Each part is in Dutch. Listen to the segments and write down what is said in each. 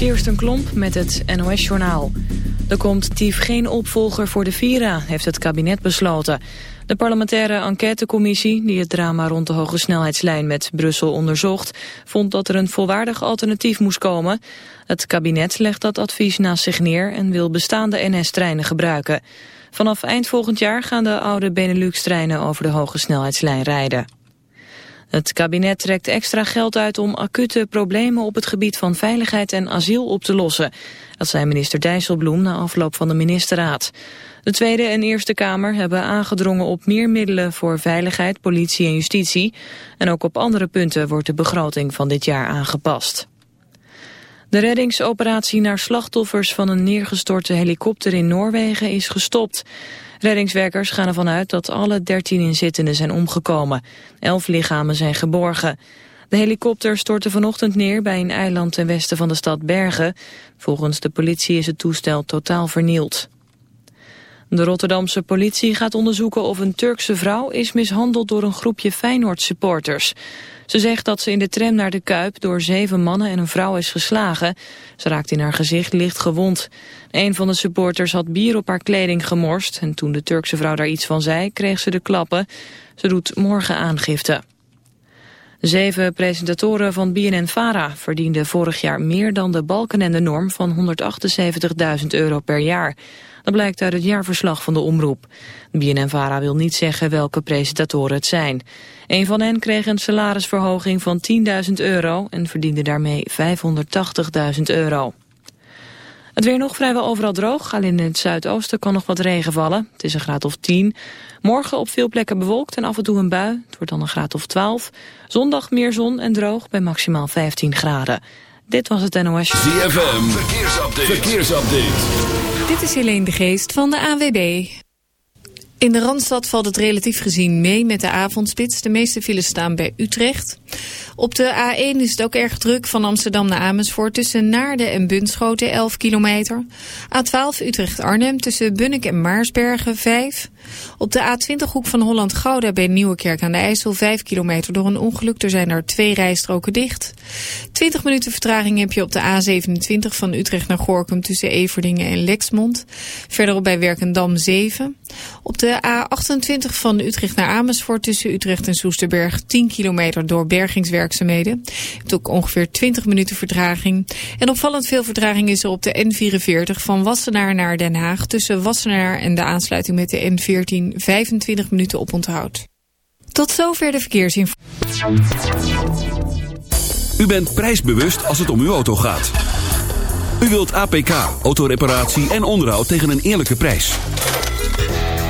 Kirsten Klomp met het NOS-journaal. Er komt tief geen opvolger voor de Vira, heeft het kabinet besloten. De parlementaire enquêtecommissie, die het drama rond de hoge snelheidslijn met Brussel onderzocht, vond dat er een volwaardig alternatief moest komen. Het kabinet legt dat advies naast zich neer en wil bestaande NS-treinen gebruiken. Vanaf eind volgend jaar gaan de oude Benelux-treinen over de hoge snelheidslijn rijden. Het kabinet trekt extra geld uit om acute problemen op het gebied van veiligheid en asiel op te lossen. Dat zei minister Dijsselbloem na afloop van de ministerraad. De Tweede en Eerste Kamer hebben aangedrongen op meer middelen voor veiligheid, politie en justitie. En ook op andere punten wordt de begroting van dit jaar aangepast. De reddingsoperatie naar slachtoffers van een neergestorte helikopter in Noorwegen is gestopt. Reddingswerkers gaan ervan uit dat alle 13 inzittenden zijn omgekomen. Elf lichamen zijn geborgen. De helikopter stortte vanochtend neer bij een eiland ten westen van de stad Bergen. Volgens de politie is het toestel totaal vernield. De Rotterdamse politie gaat onderzoeken of een Turkse vrouw is mishandeld door een groepje Feyenoord-supporters. Ze zegt dat ze in de tram naar de Kuip door zeven mannen en een vrouw is geslagen. Ze raakt in haar gezicht licht gewond. Een van de supporters had bier op haar kleding gemorst en toen de Turkse vrouw daar iets van zei, kreeg ze de klappen. Ze doet morgen aangifte. Zeven presentatoren van BNN-Vara verdienden vorig jaar meer dan de balken en de norm van 178.000 euro per jaar. Dat blijkt uit het jaarverslag van de omroep. BNN-Vara wil niet zeggen welke presentatoren het zijn. Een van hen kreeg een salarisverhoging van 10.000 euro en verdiende daarmee 580.000 euro. Het weer nog vrijwel overal droog. Alleen in het zuidoosten kan nog wat regen vallen. Het is een graad of 10. Morgen op veel plekken bewolkt en af en toe een bui. Het wordt dan een graad of 12. Zondag meer zon en droog bij maximaal 15 graden. Dit was het NOS. ZFM, verkeersupdate. verkeersupdate. Dit is Helene de Geest van de AWB. In de Randstad valt het relatief gezien mee met de avondspits. De meeste files staan bij Utrecht. Op de A1 is het ook erg druk van Amsterdam naar Amersfoort... tussen Naarden en Bunschoten 11 kilometer. A12 Utrecht-Arnhem tussen Bunnik en Maarsbergen 5. Op de A20 hoek van Holland-Gouda bij Nieuwekerk aan de IJssel 5 kilometer door een ongeluk. Er zijn er twee rijstroken dicht. 20 minuten vertraging heb je op de A27 van Utrecht naar Gorkum tussen Everdingen en Lexmond. Verderop bij Werkendam 7. Op de A28 van Utrecht naar Amersfoort tussen Utrecht en Soesterberg 10 kilometer door bergingswerkzaamheden. Je hebt ook ongeveer 20 minuten vertraging. En opvallend veel vertraging is er op de N44 van Wassenaar naar Den Haag tussen Wassenaar en de aansluiting met de N4 14 25 minuten op onthoud. Tot zover de verkeersinformatie. U bent prijsbewust als het om uw auto gaat. U wilt APK, autoreparatie en onderhoud tegen een eerlijke prijs.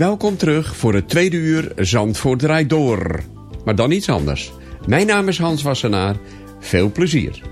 Welkom terug voor het tweede uur Zandvoort draait door. Maar dan iets anders. Mijn naam is Hans Wassenaar. Veel plezier.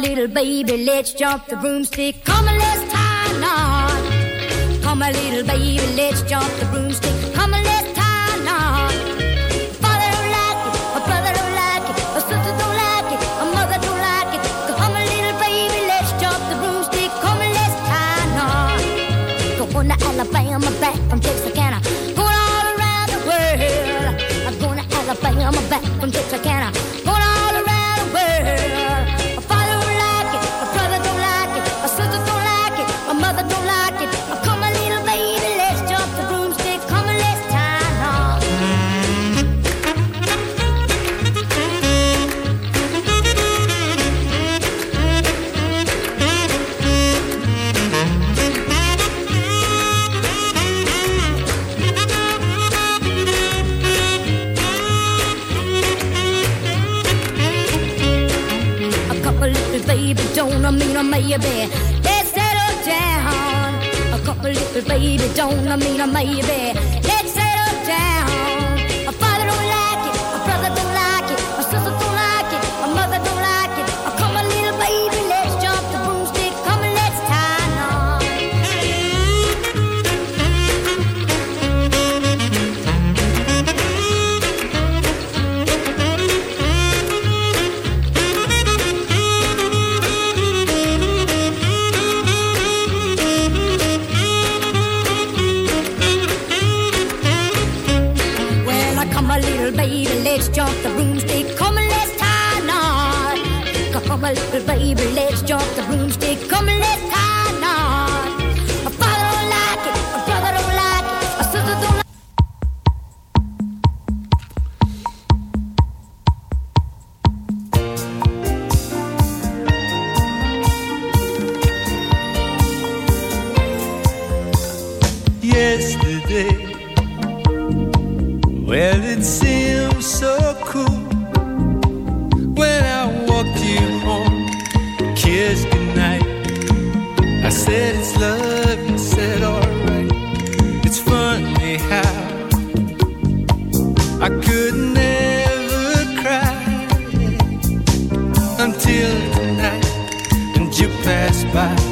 little baby, let's jump the broomstick. Come on, let's tie a knot. Come on, little baby, let's jump the broomstick. Come on, let's tie a knot. Father don't like it, a brother don't like it, a sister don't like it, a mother don't like it. So come on, little baby, let's jump the broomstick. Come on, let's tie a knot. Going to Alabama, back from Texarkana. Going all around the world. I'm going to Alabama, back from Texarkana. gonna mean a maybe. Và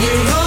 You. know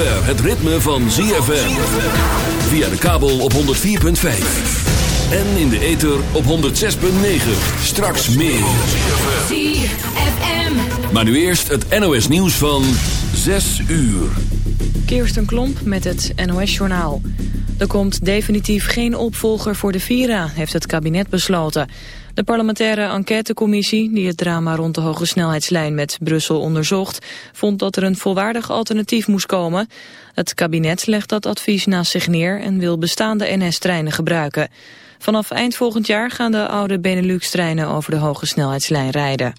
zover het ritme van ZFM. Via de kabel op 104.5. En in de ether op 106.9. Straks meer. ZFM. Maar nu eerst het NOS nieuws van 6 uur. Kirsten Klomp met het NOS-journaal. Er komt definitief geen opvolger voor de Vira, heeft het kabinet besloten. De parlementaire enquêtecommissie, die het drama rond de hoge snelheidslijn met Brussel onderzocht, vond dat er een volwaardig alternatief moest komen. Het kabinet legt dat advies naast zich neer en wil bestaande NS-treinen gebruiken. Vanaf eind volgend jaar gaan de oude Benelux-treinen over de hoge snelheidslijn rijden.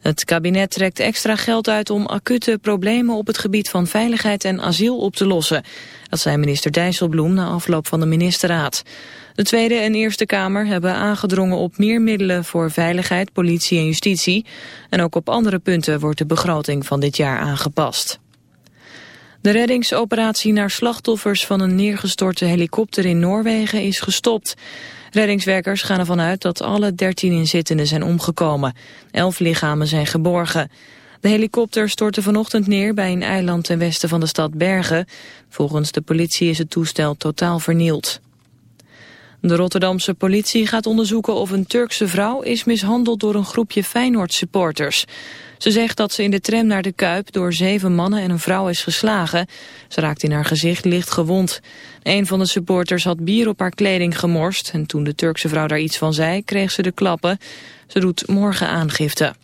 Het kabinet trekt extra geld uit om acute problemen op het gebied van veiligheid en asiel op te lossen. Dat zei minister Dijsselbloem na afloop van de ministerraad. De Tweede en Eerste Kamer hebben aangedrongen op meer middelen voor veiligheid, politie en justitie. En ook op andere punten wordt de begroting van dit jaar aangepast. De reddingsoperatie naar slachtoffers van een neergestorte helikopter in Noorwegen is gestopt. Reddingswerkers gaan ervan uit dat alle 13 inzittenden zijn omgekomen. Elf lichamen zijn geborgen. De helikopter stortte vanochtend neer bij een eiland ten westen van de stad Bergen. Volgens de politie is het toestel totaal vernield. De Rotterdamse politie gaat onderzoeken of een Turkse vrouw is mishandeld door een groepje Feyenoord-supporters. Ze zegt dat ze in de tram naar de Kuip door zeven mannen en een vrouw is geslagen. Ze raakt in haar gezicht licht gewond. Een van de supporters had bier op haar kleding gemorst en toen de Turkse vrouw daar iets van zei, kreeg ze de klappen. Ze doet morgen aangifte.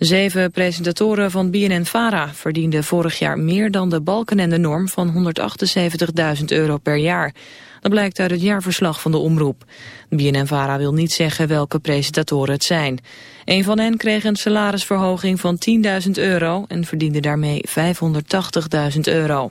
Zeven presentatoren van BNN-Vara verdienden vorig jaar meer dan de balken en de norm van 178.000 euro per jaar. Dat blijkt uit het jaarverslag van de omroep. BNN-Vara wil niet zeggen welke presentatoren het zijn. Een van hen kreeg een salarisverhoging van 10.000 euro en verdiende daarmee 580.000 euro.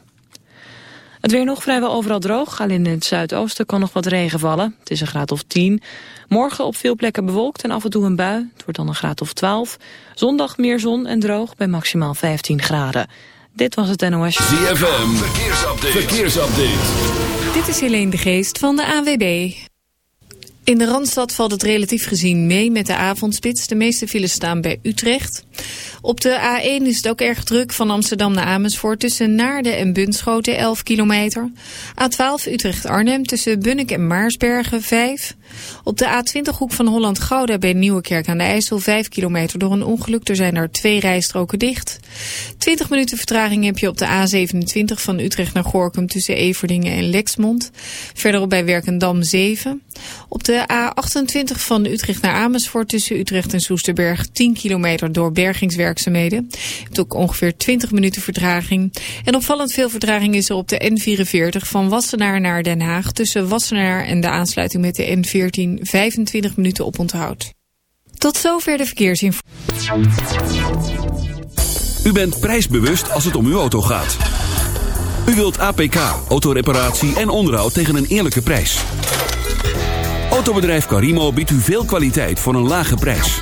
Het weer nog vrijwel overal droog. Alleen in het zuidoosten kan nog wat regen vallen. Het is een graad of 10. Morgen op veel plekken bewolkt en af en toe een bui. Het wordt dan een graad of 12. Zondag meer zon en droog bij maximaal 15 graden. Dit was het NOS. ZFM, verkeersupdate. verkeersupdate. Dit is Helene de Geest van de AWB. In de Randstad valt het relatief gezien mee met de avondspits. De meeste files staan bij Utrecht. Op de A1 is het ook erg druk van Amsterdam naar Amersfoort... tussen Naarden en Bunschoten 11 kilometer. A12 Utrecht-Arnhem tussen Bunnik en Maarsbergen 5. Op de A20 hoek van Holland-Gouda bij Nieuwekerk aan de IJssel 5 kilometer door een ongeluk. Er zijn er twee rijstroken dicht. 20 minuten vertraging heb je op de A27 van Utrecht naar Gorkum tussen Everdingen en Lexmond. Verderop bij Werkendam 7. Op de A28 van Utrecht naar Amersfoort tussen Utrecht en Soesterberg 10 kilometer door bergingswerkzaamheden. Je ook ongeveer 20 minuten vertraging. En opvallend veel vertraging is er op de N44 van Wassenaar naar Den Haag tussen Wassenaar en de aansluiting met de N14 25 minuten op onthoud. Tot zover de verkeersinformatie. U bent prijsbewust als het om uw auto gaat. U wilt APK, autoreparatie en onderhoud tegen een eerlijke prijs. Autobedrijf Carimo biedt u veel kwaliteit voor een lage prijs.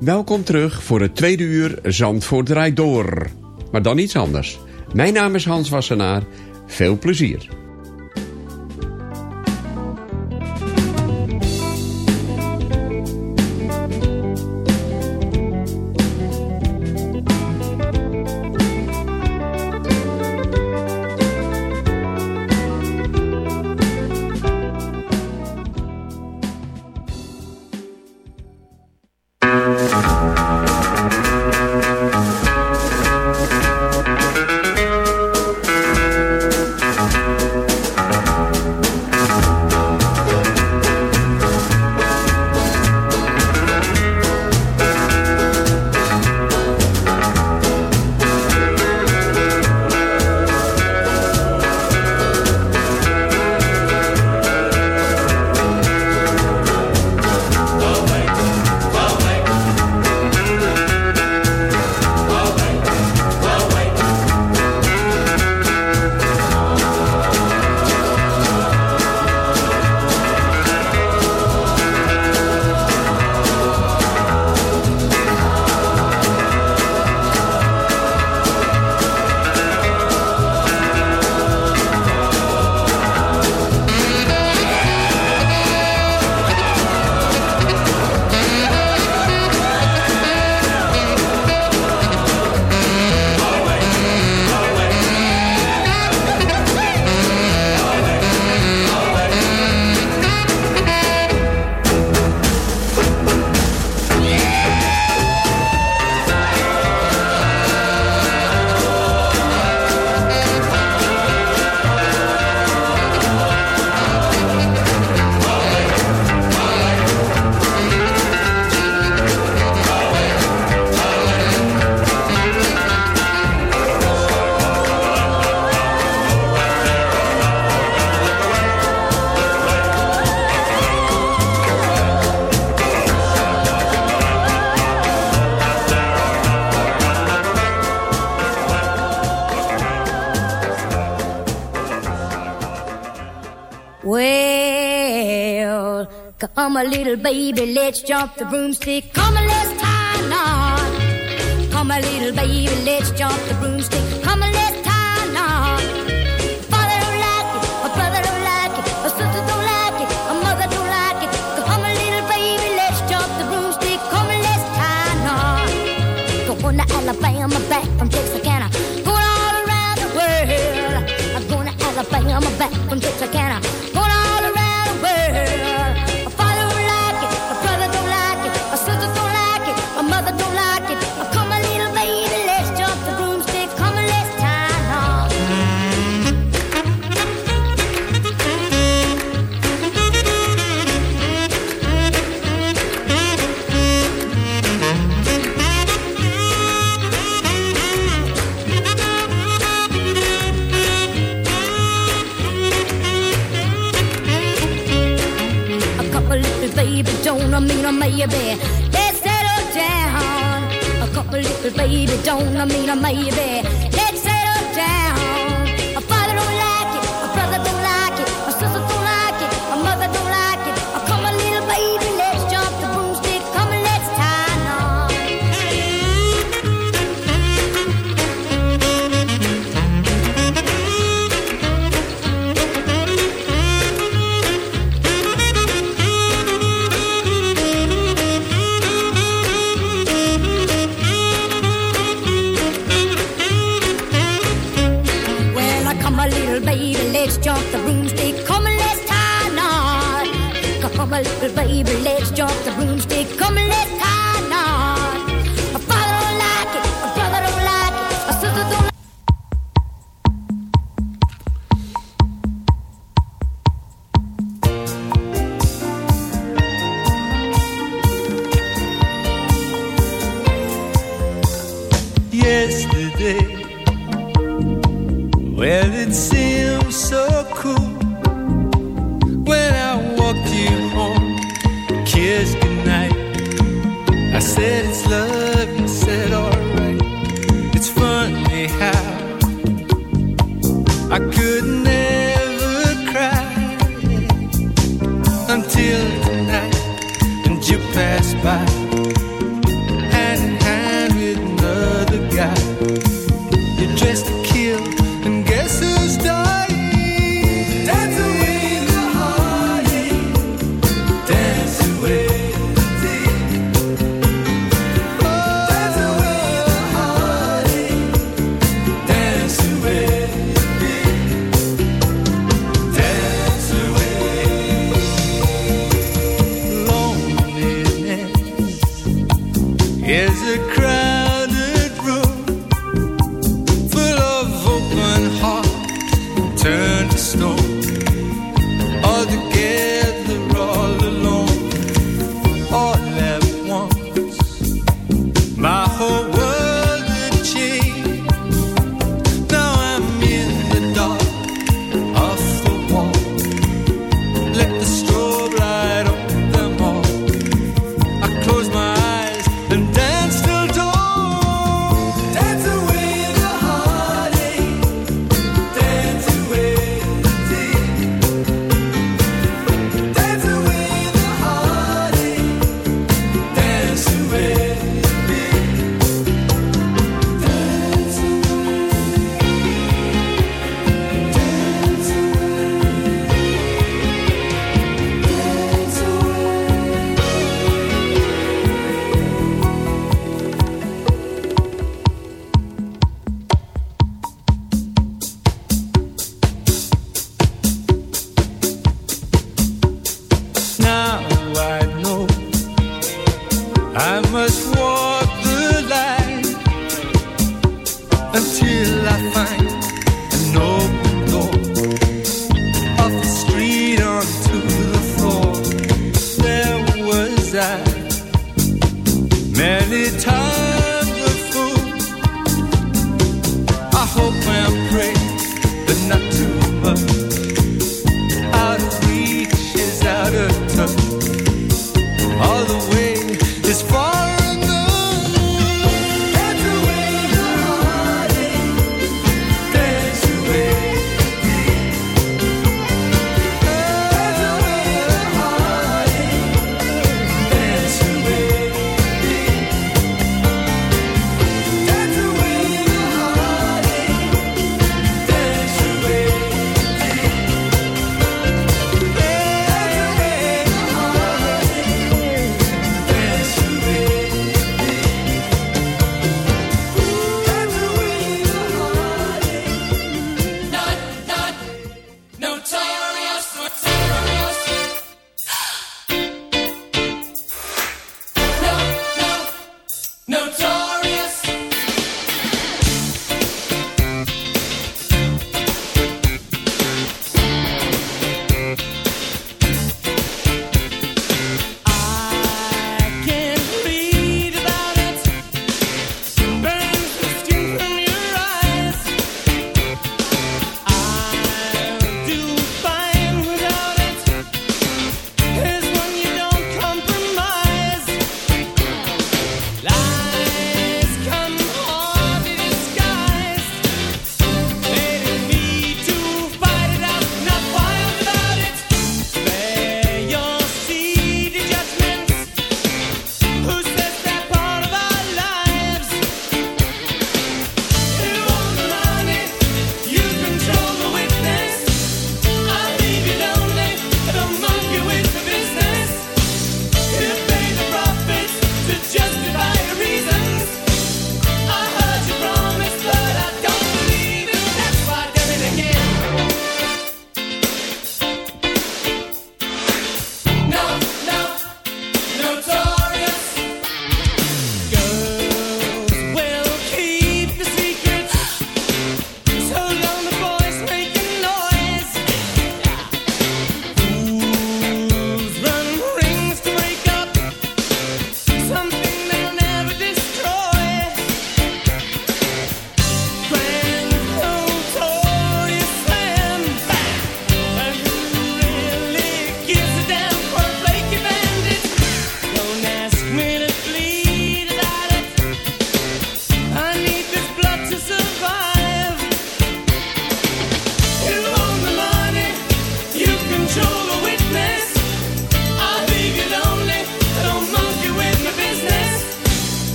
Welkom terug voor het tweede uur Zandvoort draait door. Maar dan iets anders. Mijn naam is Hans Wassenaar. Veel plezier. Well, come a little baby, let's jump the broomstick. Come a let's tie a knot. Come a little baby, let's jump the broomstick. you bed. Let's settle down. A couple little baby, don't I mean a maybe. believe.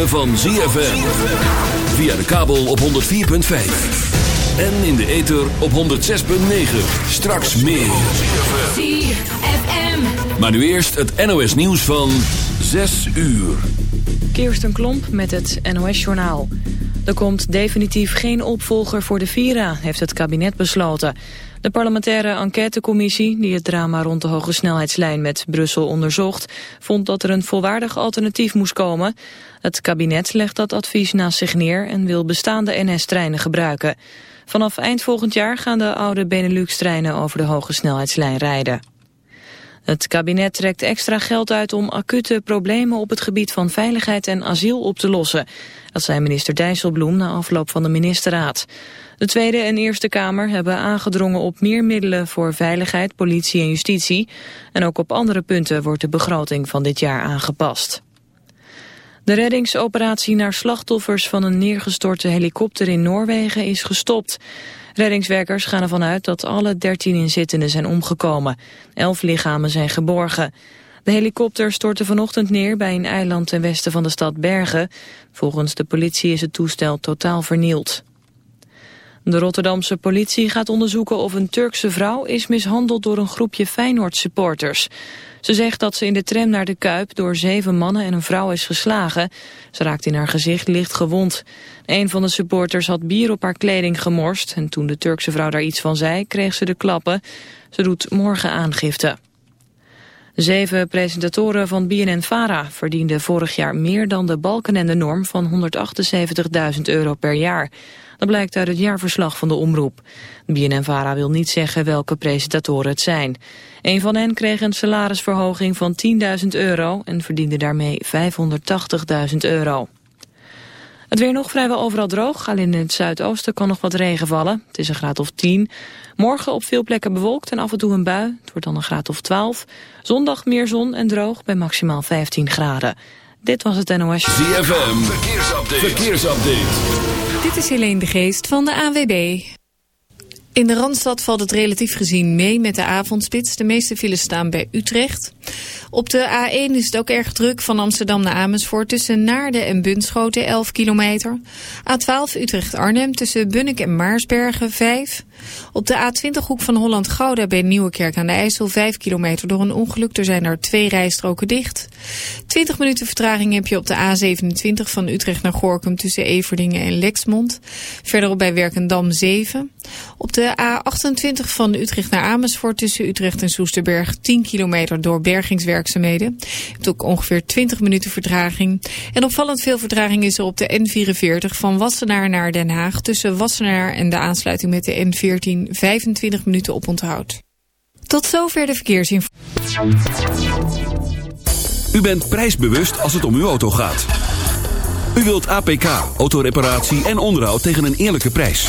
ritme van ZFM. Via de kabel op 104.5. En in de ether op 106.9. Straks meer. ZFM. Maar nu eerst het NOS nieuws van 6 uur. Kirsten Klomp met het NOS-journaal. Er komt definitief geen opvolger voor de Vira, heeft het kabinet besloten. De parlementaire enquêtecommissie, die het drama rond de hoge snelheidslijn met Brussel onderzocht, vond dat er een volwaardig alternatief moest komen. Het kabinet legt dat advies naast zich neer en wil bestaande NS-treinen gebruiken. Vanaf eind volgend jaar gaan de oude Benelux-treinen over de hoge snelheidslijn rijden. Het kabinet trekt extra geld uit om acute problemen op het gebied van veiligheid en asiel op te lossen. Dat zei minister Dijsselbloem na afloop van de ministerraad. De Tweede en Eerste Kamer hebben aangedrongen op meer middelen voor veiligheid, politie en justitie. En ook op andere punten wordt de begroting van dit jaar aangepast. De reddingsoperatie naar slachtoffers van een neergestorte helikopter in Noorwegen is gestopt. Reddingswerkers gaan ervan uit dat alle 13 inzittenden zijn omgekomen. Elf lichamen zijn geborgen. De helikopter stortte vanochtend neer bij een eiland ten westen van de stad Bergen. Volgens de politie is het toestel totaal vernield. De Rotterdamse politie gaat onderzoeken of een Turkse vrouw is mishandeld door een groepje Feyenoord-supporters. Ze zegt dat ze in de tram naar de Kuip door zeven mannen en een vrouw is geslagen. Ze raakt in haar gezicht licht gewond. Een van de supporters had bier op haar kleding gemorst en toen de Turkse vrouw daar iets van zei, kreeg ze de klappen. Ze doet morgen aangifte. Zeven presentatoren van BNN-Vara verdienden vorig jaar meer dan de balken en de norm van 178.000 euro per jaar. Dat blijkt uit het jaarverslag van de omroep. BNN-Vara wil niet zeggen welke presentatoren het zijn. Een van hen kreeg een salarisverhoging van 10.000 euro en verdiende daarmee 580.000 euro. Het weer nog vrijwel overal droog. Alleen in het zuidoosten kan nog wat regen vallen. Het is een graad of 10. Morgen op veel plekken bewolkt en af en toe een bui. Het wordt dan een graad of 12. Zondag meer zon en droog bij maximaal 15 graden. Dit was het NOS. ZFM, verkeersupdate. verkeersupdate. Dit is Helene de Geest van de ANWB. In de Randstad valt het relatief gezien mee met de avondspits. De meeste files staan bij Utrecht. Op de A1 is het ook erg druk van Amsterdam naar Amersfoort... tussen Naarden en Bunschoten, 11 kilometer. A12 Utrecht-Arnhem tussen Bunnik en Maarsbergen, 5. Op de A20 hoek van Holland-Gouda bij Nieuwekerk aan de IJssel... 5 kilometer door een ongeluk. Er zijn er twee rijstroken dicht. 20 minuten vertraging heb je op de A27 van Utrecht naar Gorkum... tussen Everdingen en Lexmond. Verderop bij Werkendam 7. Op de A28 van Utrecht naar Amersfoort tussen Utrecht en Soesterberg... 10 kilometer door bergingswerkzaamheden. Je hebt ook ongeveer 20 minuten vertraging. En opvallend veel vertraging is er op de N44 van Wassenaar naar Den Haag... tussen Wassenaar en de aansluiting met de N14 25 minuten op onthoud. Tot zover de verkeersinformatie. U bent prijsbewust als het om uw auto gaat. U wilt APK, autoreparatie en onderhoud tegen een eerlijke prijs.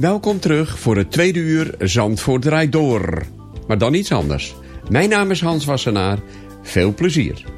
Welkom terug voor het tweede uur Zandvoort draait door. Maar dan iets anders. Mijn naam is Hans Wassenaar. Veel plezier.